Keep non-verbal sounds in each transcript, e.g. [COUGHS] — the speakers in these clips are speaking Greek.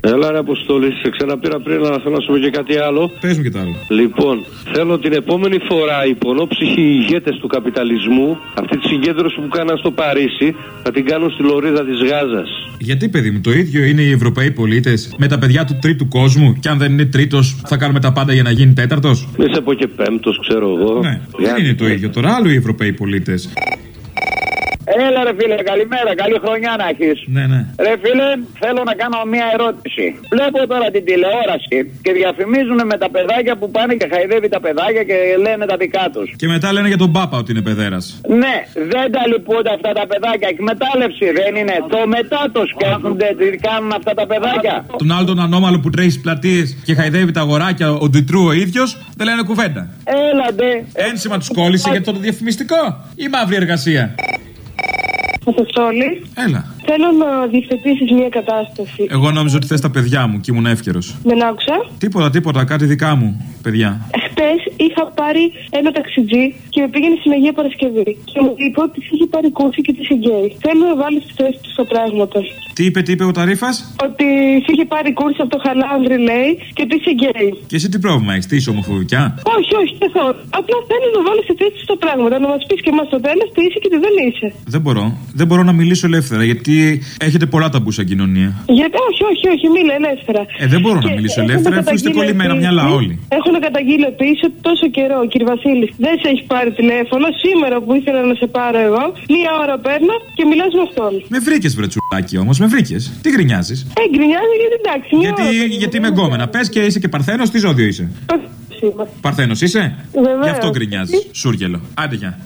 Έλα ρε Αποστόλη, σε ξαναπήρα πριν, αλλά θέλω να σου πω και κάτι άλλο. Πες μου και το άλλο. Λοιπόν, θέλω την επόμενη φορά οι πονόψυχοι ηγέτες του καπιταλισμού, αυτή τη συγκέντρωση που κάναν στο Παρίσι, θα την κάνουν στη λωρίδα της Γάζας. Γιατί, παιδί μου, το ίδιο είναι οι Ευρωπαίοι πολίτες με τα παιδιά του τρίτου κόσμου. Και αν δεν είναι τρίτος, θα κάνουμε τα πάντα για να γίνει τέταρτος; Μη σε πω και πέμπτος, ξέρω εγώ. Ναι, δεν είναι το ίδιο τώρα. Άλλο οι Ευρωπαίοι πολίτες. Έλα ρε φίλε, καλημέρα, καλή χρονιά να έχεις. Ναι, ναι. Ρε φίλε, θέλω να κάνω μια ερώτηση. Βλέπω τώρα την τηλεόραση και διαφημίζουν με τα παιδάκια που πάνε και χαϊδεύει τα παιδάκια και λένε τα δικά τους. Και μετά λένε για τον Πάπα ότι είναι παιδέρας. Ναι, δεν τα λυπούνται αυτά τα παιδάκια. Εκμετάλλευση δεν είναι. Το μετά του κάθονται, τι κάνουν αυτά τα παιδάκια. Τον άλλο τον ανώμαλο που τρέχει στις πλατείες και χαϊδεύει τα αγοράκια, ο Ντιτρού ο ίδιος, δεν λένε κουβέντα. Έλα ντε. Ένσημα τους κόλλησε για το διαφημιστικό ή μαύρη εργασία; Αποστόλη. Έλα. Θέλω να διευθετήσεις μια κατάσταση. Εγώ νόμιζα ότι θες τα παιδιά μου και ήμουν εύκαιρος. Δεν άκουσα. Τίποτα, τίποτα, κάτι δικά μου, παιδιά. Χτες είχα πάρει ένα ταξιτζί και με πήγαινε στην Αγία Παρασκευή. Και μου είπε ότι είχε πάρει κούφι και τη γκέι. Θέλω να βάλεις τη θέση του στα πράγματα. Τι είπε, τι είπε ο Ταρίφας; Ότι είχε πάρει κούρσα από το χαλάνδρι, λέει, και ότι είσαι γκέι. Και εσύ τι πρόβλημα έχεις, τι είσαι ομοφοβικιά; Όχι, όχι, καθόλου. Απλά θέλω να βάλει τη θέση του στα πράγματα. Να μας πεις και εμάς στο τέλος τι είσαι και τι δεν είσαι. Δεν μπορώ. Δεν μπορώ να μιλήσω ελεύθερα γιατί έχετε πολλά ταμπού σαν κοινωνία. Γιατί, όχι, όχι, όχι, μίλα ελεύθερα. Ε, δεν μπορώ να Και μιλήσω έχουμε ελεύθερα αφού είστε καταγγείλει κολλημένα επίσης- μυαλά όλοι. Έχουν καταγγείλει επίσης ότι τόσο καιρό, κύριε Βασίλης, δεν σε έχει πάρει τηλέφωνο. Σήμερα που ήθελα να σε πάρω εγώ, μία ώρα παίρνω και μιλάς με αυτόν. Με βρήκε βρετσουλάκι όμως, με βρήκες. Τι γκρινιάζεις; Ε, γκρινιάζει γιατί εντάξει. Μία Γιατί, ώρα παίρνω. γιατί είμαι γκόμενα. Πες και είσαι και παρθένος, τι ζώδιο είσαι; Σήμερα. Παρθένος είσαι; Βεβαίως. Γι' αυτό γκρινιάζεις. Σούργελο. Άντε γεια.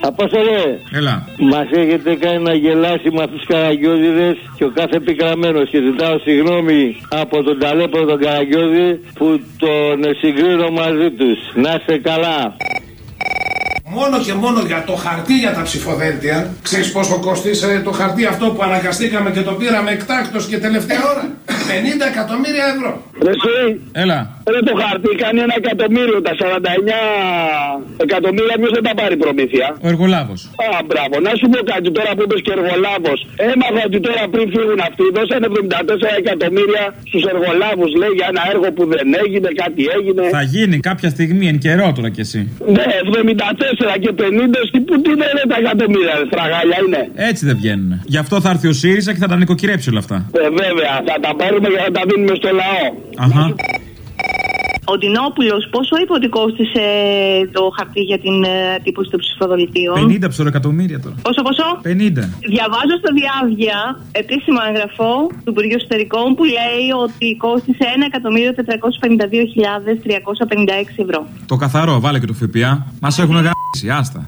Απόστολε, Έλα. μας έχετε κάνει να γελάσει με αυτούς τους καραγκιόζιδε και ο κάθε πικραμένο. Και ζητάω συγγνώμη από τον ταλέπο τον καραγκιόζη που τον συγκρίνω μαζί τους. Να είστε καλά. Μόνο και μόνο για το χαρτί για τα ψηφοδέλτια. Ξέρεις πόσο κοστίσε το χαρτί αυτό που αναγκαστήκαμε και το πήραμε εκτάκτος και τελευταία ώρα; [COUGHS] 50 εκατομμύρια ευρώ. Ρε εσύ, Έλα. Ρε το χαρτί κάνει ένα εκατομμύριο. Τα 49 εκατομμύρια ποιο δεν τα πάρει προμήθεια. Ο εργολάβος. Α, μπράβο. Να σου πω κάτι τώρα που είπες και εργολάβος. Έμαθα ότι τώρα πριν φύγουν αυτοί δώσαν 74 εκατομμύρια στους εργολάβους, λέει, για ένα έργο που δεν έγινε, κάτι έγινε. Θα γίνει κάποια στιγμή εν καιρό τώρα κι εσύ. Ναι, 74 και 50, τι που τι είναι τα εκατομμύρια, ρε, στραγάλια είναι. Έτσι δεν βγαίνουν. Γι' αυτό θα έρθει ο ΣΥΡΙΖΑ και θα τα νοικοκυρέψει όλα αυτά. Ε, βέβαια, θα τα πάρουμε και θα τα δίνουμε στο λαό. Αχα. Ο Ντινόπουλο πόσο είπε ότι κόστησε το χαρτί για την ε, τύπωση των ψηφοδελτίων. 50 ψωρεκατομμύρια τώρα. Πόσο, πόσο; 50. Διαβάζω στο διάβγεια επίσημο έγγραφο του Υπουργείου Εσωτερικών που λέει ότι κόστησε 1.452.356 ευρώ. Το καθαρό, βάλε και το ΦΠΑ. Μας έχουν γαμίσει, άστα.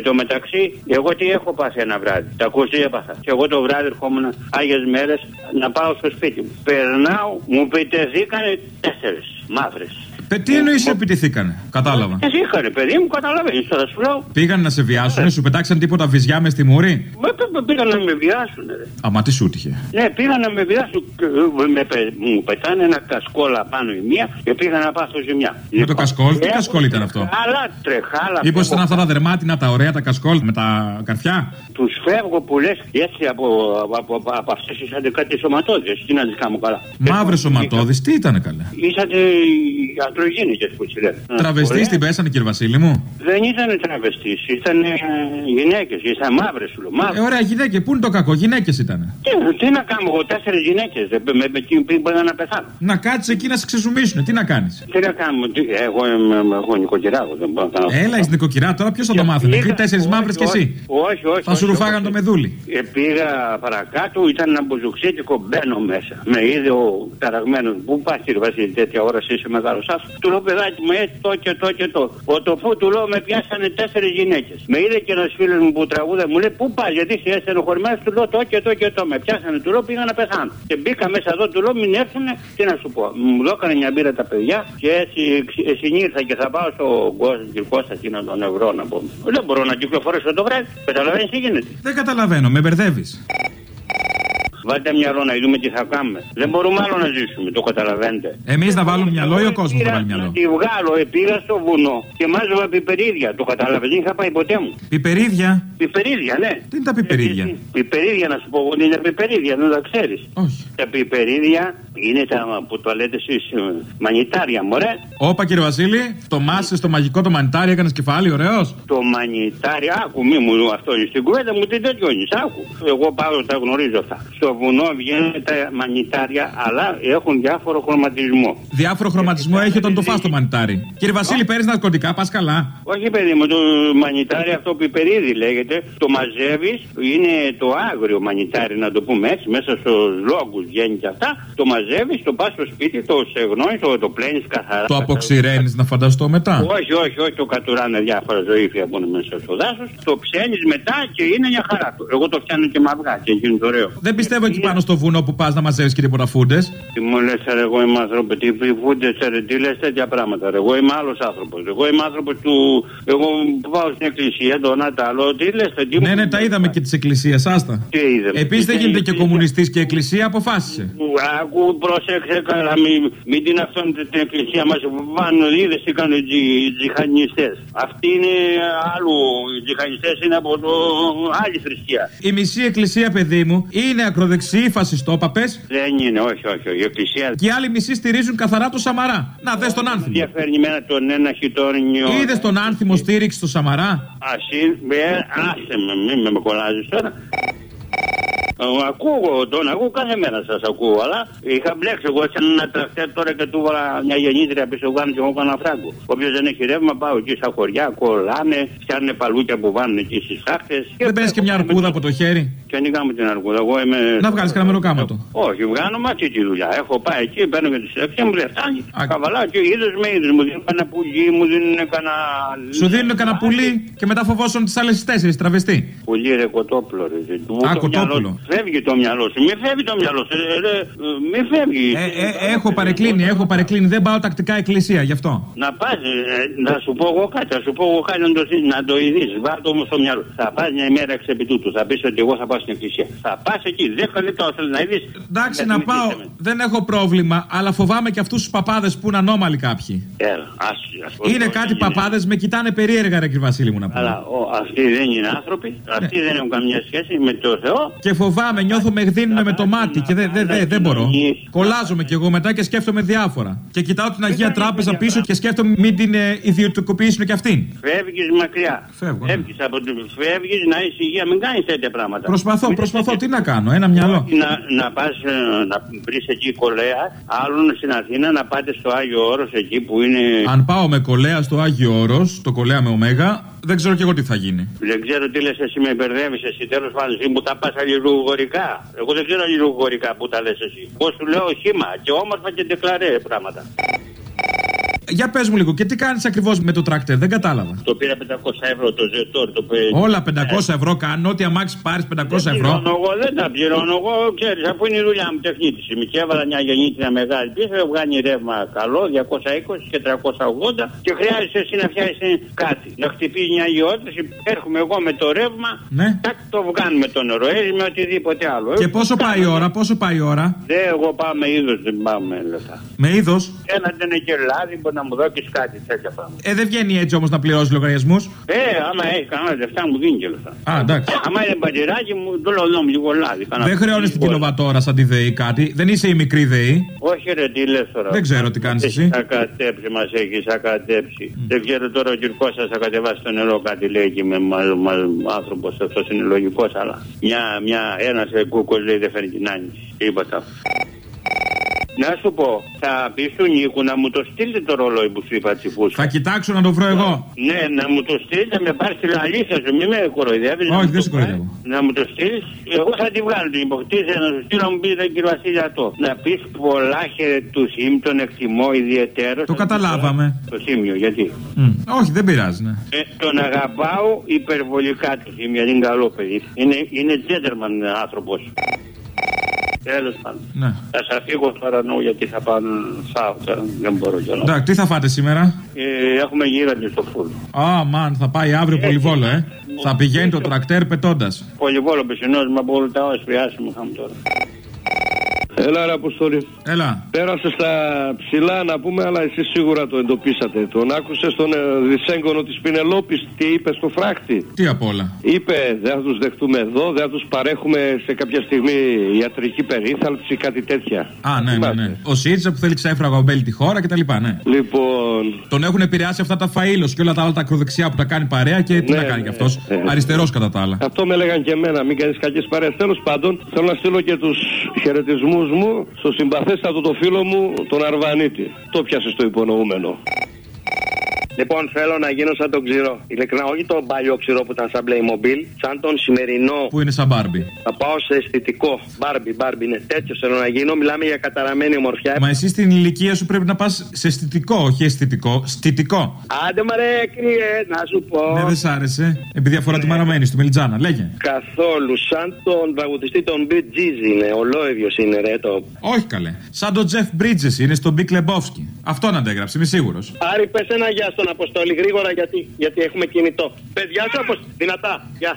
Εν τω μεταξύ, εγώ τι έχω πάθει ένα βράδυ. Τα ακούσει έπαθα. Και εγώ το βράδυ ερχόμουν άγιες μέρες να πάω στο σπίτι μου. Περνάω, μου πετεθήκανε τέσσερις μαύρες. Πε, τι εννοείς επιτεθήκανε. Κατάλαβα. Πετεθήκανε, παιδί μου, καταλαβαίνεις τώρα σου λέω. Πήγαν να σε βιάσουν, σου πετάξαν τίποτα βυζιά μες στη μούρη; Μα π- π- πήγαν να με βιάσουν, ρε. Αμα τι σου τύχε. Ναι, πήγαν να με βιάσουν. και, ε, Με, πε- μου πετάνε ένα κασκόλα πάνω η μία και πήγα να πάθω ζημιά. Με το κασκόλ, τι Έχω κασκόλ ήταν αυτό; Τρεχάλα, τρεχάλα. Μήπω ήταν αυτά τα δερμάτινα, τα ωραία, τα κασκόλ με τα καρφιά; Τους φεύγω που λες έτσι από, από, από, από αυτές τι αντικάτε σωματώδε. Τι να τι κάνω καλά. Μαύρες σωματώδεις, τι ήταν καλέ; Είσατε οι αντρογίνικε που τη λένε. Τραβεστής Ωραία. την πέσανε, κύριε Βασίλη μου; Δεν ήταν τραβεστής, ήταν γυναίκες, ήταν μαύρες σου λέω. Ε, Μαύρες. ωραία, γυναίκες, πού είναι το κακό, γυναίκες ήταν. Τι, τι να κάνω εγώ, τέσσερις γυναίκες. Με, με, με, πριν μπορεί να πεθάνω. Να κάτσεις εκεί να σε ξεζουμίσουν, τι να κάνεις; Τι να κάνουμε, τι, εγώ είμαι εγώ νοικοκυράκο, δεν μπορώ να κάνω. Έλα, είσαι νοικοκυρά, τώρα ποιος θα το μάθαινε. Πήγα- Εκεί τέσσερις όχι, μαύρες κι όχι, εσύ. Όχι, όχι. Θα σου όχι, ρουφάγαν όχι. το μεδούλι. Ε, πήγα παρακάτω, ήταν ένα μπουζουξίτικο, μπαίνω μέσα. Με είδε ο ταραγμένος. Πού πας, κύριε Βασίλη, τέτοια ώρα εσύ είσαι μεγάλος σα. Του λέω, παιδάκι μου, έτσι το και το και το. Ο τοφού του λέω, με πιάσανε τέσσερις γυναίκες. Με είδε και ένας φίλος μου που τραγούδα, μου λέει, Πού πας, γιατί είσαι στενοχωρημένος, του λέω το και το και το. Με πιάσανε, του λέω, πήγα να πεθάνω. Και μπήκα μέσα εδώ, του λέω, μην έρθουνε, τι να σου πω. Μου δώκανε μια μπύρα τα παιδιά και έτσι ε, συνήρθα και θα πάω στο Κώστα, Κώστα εκεί να τον ευρώ να πω. Δεν μπορώ να κυκλοφορήσω το βράδυ. Καταλαβαίνεις τι γίνεται. Δεν καταλαβαίνω, με μπερδεύεις. Βάλτε μυαλό να δούμε τι θα κάνουμε. Δεν μπορούμε άλλο να ζήσουμε, το καταλαβαίνετε. Εμείς να βάλουμε μυαλό ή ο κόσμος θα βάλει Να μυαλό; τη βγάλω, ε, πήγα στο βουνό και μάζευα πιπερίδια. Το κατάλαβε, δεν είχα πάει ποτέ μου. Πιπερίδια; Πιπερίδια, ναι. Τι είναι τα πιπερίδια; Ε, Πιπερίδια, να σου πω εγώ, είναι πιπερίδια, δεν τα ξέρεις. Όχι. Τα πιπερίδια είναι τα που το λέτε εσείς μανιτάρια, μωρέ. Όπα κύριε Βασίλη, το μάσε στο μαγικό το μανιτάρι έκανες κεφάλι, ωραίος; Το μανιτάρι, άκου μη μου αυτό είναι στην κουβέντα μου, τι τέτοιο είναι, άκου. Εγώ πάω, τα γνωρίζω αυτά. Στο βουνό βγαίνουν τα μανιτάρια, αλλά έχουν διάφορο χρωματισμό. Διάφορο χρωματισμό έχει όταν το φας το μανιτάρι. Κύριε Βασίλη, παίρνεις ναρκωτικά, πας καλά. Όχι, παιδί μου, το μανιτάρι αυτό που υπερίδει λέγεται. Το μαζεύεις, είναι το άγριο μανιτάρι, να το πούμε έτσι, μέσα στους λόγους βγαίνει και αυτά. Το μαζεύεις, το πας στο σπίτι, το σεγνώνει, το, το πλένεις καθαρά. Το αποξηραίνεις να φανταστώ μετά. Όχι, όχι, όχι, το κατουράνε διάφορα ζωήφια που είναι μέσα στο δάσος. Το ψένεις μετά και είναι μια χαρά του. Εγώ το φτιάνω και με αυγά και γίνει ωραίο. Δεν πιστεύω εκεί πάνω στο βουνό που πας να μαζεύεις και τίποτα φούντε. Τι μου λες, εγώ είμαι άνθρωπο, τι φούντες, τι λες τέτοια πράγματα. ρε. Εγώ είμαι άλλος άνθρωπος. Εγώ είμαι άνθρωπος του. Εγώ που πάω στην εκκλησία, το ένα το άλλο. Τι λες, τι Ναι, ναι, τα είδαμε και της εκκλησίας, άστα. Τι είδαμε. Επίσης δεν γίνεται και κομμουνιστής και εκκλησία, αποφάσισε. Άκου, πρόσεξε καλά, μην, μην την αυτόν την εκκλησία μας βάλουν. Είδες τι κάνουν οι τζιχανιστές. Αυτοί είναι άλλου. Οι τζιχανιστές είναι από το άλλη θρησκεία. Η μισή εκκλησία, παιδί μου, είναι ακροδεξιοί φασιστόπαπε Δεν είναι, όχι, όχι. όχι. Η εκκλησία και οι άλλοι μισοί στηρίζουν καθαρά το Σαμαρά. Να δες τον άνθιμο. διαφέρνει μένα τον ένα χιτόνιο. Είδες τον άνθιμο στήριξη στο Σαμαρά; Ασύ, με, άσε με, μην με, με κολλάζεις τώρα. Ε, Ακούω τον, ακούω κάθε μέρα σας ακούω, αλλά είχα μπλέξει εγώ σε ένα τρακτέρ τώρα και του έβαλα μια γεννήτρια πίσω πάνω και εγώ έκανα φράγκο. Όποιος δεν έχει ρεύμα, πάω εκεί στα χωριά, κολλάνε, φτιάχνουν παλούκια που βάλουν εκεί στις τάχτε. Δεν παίρνεις και μια αρκούδα από το χέρι; Και ανοίγαμε την αρκούδα. Εγώ είμαι. Να βγάλεις κανένα μεροκάματο. Όχι, βγάνω μάτσι τη δουλειά. Έχω πάει εκεί, παίρνω και τη συλλεξία μου, λέει φτάνει. Α. Καβαλάω και είδο με είδο. Μου δίνουν κανένα πουλί, μου δίνουν κανένα. Σου δίνουν κανένα πουλί και μετά φοβόσουν τις άλλες τέσσερις τραβεστή. Πουλί ρε κοτόπουλο ρε. Του Α, το κοτόπουλο. μυαλό σου. Φεύγει το μυαλό σου. Μη φεύγει το μυαλό σου. Ε, ρε, ε, μη φεύγει. Ε, ε, έχω παρεκκλίνει, έχω παρεκκλίνει. Δεν πάω τακτικά εκκλησία γι' αυτό. Να πας, να σου πω εγώ κάτι, να σου πω εγώ κάτι να το, συ- να το ειδείς. Βάλτε όμως στο μυαλό. Θα πας μια ημέρα εξ επί τούτου. Θα πεις ότι εγώ θα πάω στην εκκλησία. Θα πας εκεί, 10 λεπτά θέλει να ειδεί. Εντάξει, να πάω. Δεν έχω πρόβλημα, αλλά φοβάμαι και αυτούς τους παπάδες που είναι ανώμαλοι κάποιοι. Έλα, άσου, ας πω, Είναι δεν κάτι παπάδες, με κοιτάνε περίεργα, ρε κύριε Βασίλη μου να Αλλά πω. ο, αυτοί δεν είναι άνθρωποι. Αυτοί Ναι. δεν έχουν καμία σχέση με το Θεό. Και φοβάμαι, νιώθω με γδίνουν με το μάτι και δεν δε, δε, δεν μπορώ. Κολλάζομαι κι εγώ μετά και σκέφτομαι διάφορα. Και κοιτάω την Αγία Τράπεζα πίσω και σκέφτομαι μην την ε, ιδιωτικοποιήσουν κι αυτήν. Φεύγεις μακριά. Φεύγω, ναι. Φεύγεις από το. Φεύγεις να είσαι υγεία, μην κάνεις τέτοια πράγματα. Προσπαθώ, Μην προσπαθώ. είσαι- Τι να κάνω, ένα μυαλό. Να, να πας να βρεις εκεί κολέα, άλλον στην Αθήνα να πάτε στο Άγιο Όρος εκεί που είναι. Αν πάω με κολέα στο Άγιο Όρος, το κολέα με ωμέγα, δεν ξέρω κι εγώ τι θα γίνει. Δεν ξέρω τι λες, εσύ με μπερδεύεις. Εσύ τέλος πάντων, εσύ μου τα πας αλληλουγορικά. Εγώ δεν ξέρω αλληλουγορικά που τα λες εσύ. Πώ σου λέω χήμα και όμορφα και ντεκλαρέ πράγματα. Για πες μου λίγο, και τι κάνεις ακριβώς με το τρακτέρ, δεν κατάλαβα. Το πήρα 500 ευρώ το ζετόρ. Το πέ... Όλα 500 ευρώ κάνουν, ό,τι αμάξι πάρεις 500 ευρώ. Πληρώνω εγώ, δεν τα πληρώνω εγώ, ξέρεις, αφού είναι η δουλειά μου τεχνίτης. Είμαι και έβαλα μια γεννήτρια μεγάλη πίσω, βγάνει ρεύμα καλό, 220 και 380 και χρειάζεσαι εσύ να φτιάξεις κάτι. Να χτυπήσεις μια γεώτρηση, έρχομαι εγώ με το ρεύμα, Ναι. τάκ, το βγάνουμε το νερό, έτσι με οτιδήποτε άλλο. Και Ε, πόσο πάει η ώρα, πόσο πάει η ώρα; Δεν, εγώ πάω με είδος, δεν πάω με λεφτά. Με είδος; Ένα δεν είναι και λάδι, μπορεί να μου δώσεις κάτι τέτοια πράγματα. Ε, δεν βγαίνει έτσι όμως να πληρώσει λογαριασμούς; Ε, άμα έχει κανένα λεφτά μου δίνει και λεφτά. Α, εντάξει. Άμα είναι μπατηράκι μου, το λέω μου λίγο λάδι. κανένα Δεν χρεώνεις την λίγο. κιλοβατόρα σαν τη ΔΕΗ κάτι; Δεν είσαι η μικρή ΔΕΗ; Όχι ρε, τι λες τώρα. Δεν ξέρω τι κάνεις εσύ. Έχεις ακατέψει, μας έχεις ακατέψει. Δεν ξέρω τώρα ο Κυρκός σας θα κατεβάσει το νερό κάτι λέει εκεί με μα, μα, άνθρωπος. Αυτός είναι λογικός, αλλά μια, μια, ένας ε, κούκος λέει δεν φέρνει την άνοιξη. Τίποτα. Να σου πω, θα πει του Νίκου να μου το στείλει το ρολόι που σου είπα τσιφούσκα. Θα κοιτάξω να το βρω εγώ. Ναι, να μου το στείλει, να με πάρει την αλήθεια σου, μην με κοροϊδεύεις. Όχι, δεν σε κοροϊδεύω. Να μου το στείλεις, εγώ θα τη βγάλω την υποκτήση, να σου στείλω να μου πει τον κύριο Βασίλη αυτό. Να πεις πολλά χαιρετού του τον εκτιμώ ιδιαίτερο. Το καταλάβαμε. Το Σίμιο, γιατί; Μμ, Όχι, δεν πειράζει, ναι. Ε, τον αγαπάω υπερβολικά το Σίμιο, είναι καλό παιδί. Είναι, είναι gentleman άνθρωπος. Τέλος πάντων. ναι. Θα σας φύγω τώρα νου γιατί θα πάω φάω τώρα. Δεν μπορώ κιόλα. Εντάξει, τι θα φάτε σήμερα; Ε, έχουμε γύραντη στο φούρνο. Α, μαν, θα πάει αύριο πολυβόλο, ε. Θα πηγαίνει το τρακτέρ πετώντας. Πολυβόλο πισινός, μα από όλα τα όσπρια μου είχαμε τώρα. Έλα, ρε Αποστολή. Έλα. Πέρασε στα ψηλά να πούμε, αλλά εσύ σίγουρα το εντοπίσατε. Τον άκουσε τον ε, δυσέγγωνο της Πινελόπης, τι είπε στο φράχτη. Τι απ' όλα. Είπε, δεν θα τους δεχτούμε εδώ, δεν θα τους παρέχουμε σε κάποια στιγμή ιατρική περίθαλψη, κάτι τέτοια. Α, ναι, ναι, ναι. Ο ΣΥΡΙΖΑ που θέλει ξέφραγα ομπέλη τη χώρα κτλ. Ναι. Λοιπόν. Τον έχουν επηρεάσει αυτά τα φαΐλος και όλα τα άλλα τα ακροδεξιά που τα κάνει παρέα και τι Ναι, να κάνει ναι, κι αυτός. ναι. Αριστερός κατά τα άλλα. Αυτό με έλεγαν και εμένα, μην κάνεις κακές παρέες. Τέλος πάντων, θέλω να στείλω και τους χαιρετισμούς μου στο συμπαθέστατο το φίλο μου, τον Αρβανίτη. Το πιάσε το υπονοούμενο. Λοιπόν, θέλω να γίνω σαν τον ξηρό. Ειλικρινά, όχι τον παλιό ξηρό που ήταν σαν Playmobil, σαν τον σημερινό. Που είναι σαν Μπάρμπι. Θα πάω σε αισθητικό. Μπάρμπι, μπάρμπι, είναι τέτοιο θέλω να γίνω. Μιλάμε για καταραμένη ομορφιά. Μα εσύ στην ηλικία σου πρέπει να πας σε αισθητικό, όχι αισθητικό, στητικό. Άντε μωρέ, κρύε, να σου πω. Ναι, δεν σ' άρεσε. Επειδή αφορά τη μαραμένη του Μελιτζάνα, λέγε. Καθόλου. Σαν τον τραγουδιστή των Bee Gees είναι. Ολόιδιο είναι, ρε το. Όχι καλέ. Σαν τον Τζεφ Μπρίτζες είναι στον Big Lebowski. Αυτόν αντέγραψε, είμαι σίγουρος. Άρη, πες ένα γεια στον Αποστόλη γρήγορα γιατί, γιατί έχουμε κινητό. Γεια σου, Αποστόλη. Δυνατά. Γεια.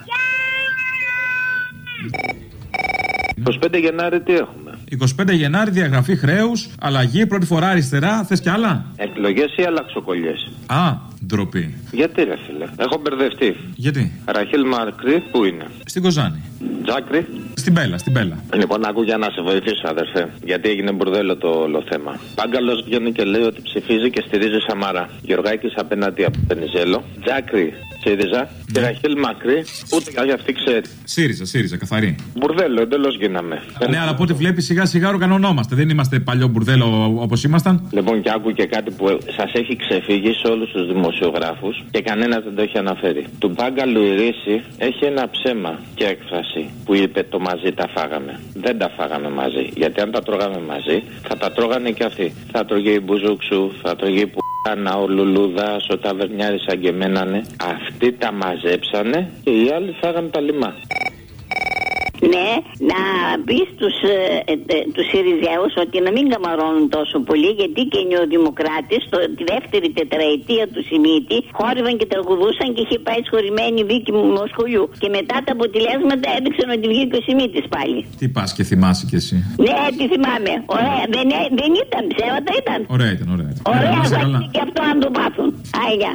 25 Γενάρη τι έχουμε; 25 Γενάρη διαγραφή χρέους, αλλαγή, πρώτη φορά αριστερά, θες κι άλλα; Εκλογές ή αλλαξοκολλιές; Α, ντροπή. Γιατί ρε φίλε. Έχω μπερδευτεί. Γιατί; Ραχίλ Μαρκρή που είναι; Στην Κοζάνη. Τζάκρη. Στην Πέλα, στην Πέλα. Λοιπόν, άκου για να σε βοηθήσω, αδερφέ. Γιατί έγινε μπουρδέλο το όλο θέμα. Πάγκαλος βγαίνει και λέει ότι ψηφίζει και στηρίζει Σαμάρα. Γεωργάκης απέναντι από Πενιζέλο. Τζάκρη, ΣΥΡΙΖΑ. Και Ραχίλ Μακρύ, ούτε καν αυτή ξέρει. ΣΥΡΙΖΑ, ΣΥΡΙΖΑ, καθαρή. Μπουρδέλο, εντελώς γίναμε. Ναι, αλλά από ό,τι βλέπεις σιγά σιγά οργανωνόμαστε. Δεν είμαστε παλιό μπουρδέλο όπως ήμασταν. Λοιπόν, και άκου και κάτι που σας έχει ξεφύγει σε όλους τους δημοσιογράφους και κανένας δεν το έχει αναφέρει. Του Πάγκαλου η Ρίση έχει ένα ψέμα και έκφραση που είπε το μαζί τα φάγαμε. Δεν τα φάγαμε μαζί. Γιατί αν τα τρώγαμε μαζί, θα τα τρώγανε και αυτοί. Θα τρώγε η Μπουζούξου, θα τρώγε η Πουκάνα, ο Λουλούδα, ο Ταβερνιάρη αγκεμένανε. Αυτοί τα μαζέψανε και οι άλλοι φάγανε τα λιμά. Ναι, να πει στους ε, ε, τους Συριζέους ότι να μην καμαρώνουν τόσο πολύ γιατί και οι νεοδημοκράτες τη δεύτερη τετραετία του Σιμίτη χόρευαν και τραγουδούσαν και είχε πάει σχολημένη δίκη μου Μοσχολιού. Και μετά τα αποτελέσματα έδειξαν ότι βγήκε ο Σιμίτης πάλι. Τι πας και θυμάσαι κι εσύ; Ναι, τη θυμάμαι. Ωραία, δεν, ε- δεν ήταν ψέματα, ήταν. Ωραία ήταν, ωραία. ήταν. Ωραία, Ε, να είσαι καλά. θα και αυτό να το μάθουν. Άγια.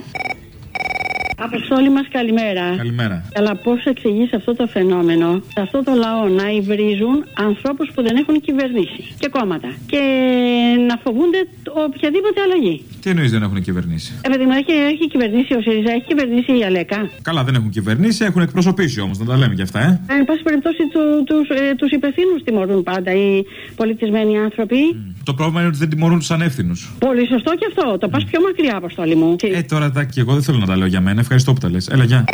Αποστόλη μας, καλημέρα. Καλημέρα. Αλλά πώς εξηγείς αυτό το φαινόμενο, σε αυτό το λαό να υβρίζουν ανθρώπους που δεν έχουν κυβερνήσεις και κόμματα. Και να φοβούνται οποιαδήποτε αλλαγή. Τι εννοείς δεν έχουν κυβερνήσει; Ε, παιδί μου, έχει, έχει κυβερνήσει ο ΣΥΡΙΖΑ, έχει κυβερνήσει η ΑΛΕΚΑ. Καλά, δεν έχουν κυβερνήσει, έχουν εκπροσωπήσει όμως, να τα λέμε κι αυτά, ε. Εν πάση περιπτώσει, του τους, ε, τους υπευθύνους τιμωρούν πάντα οι πολιτισμένοι άνθρωποι. Το πρόβλημα είναι ότι δεν τιμωρούν τους ανεύθυνους. Πολύ σωστό και αυτό. Το πας πιο μακριά, Αποστόλη μου. Ε, τώρα τα, και εγώ δεν θέλω να τα λέω για μένα. Ευχαριστώ που τα λες. Έλα, γεια.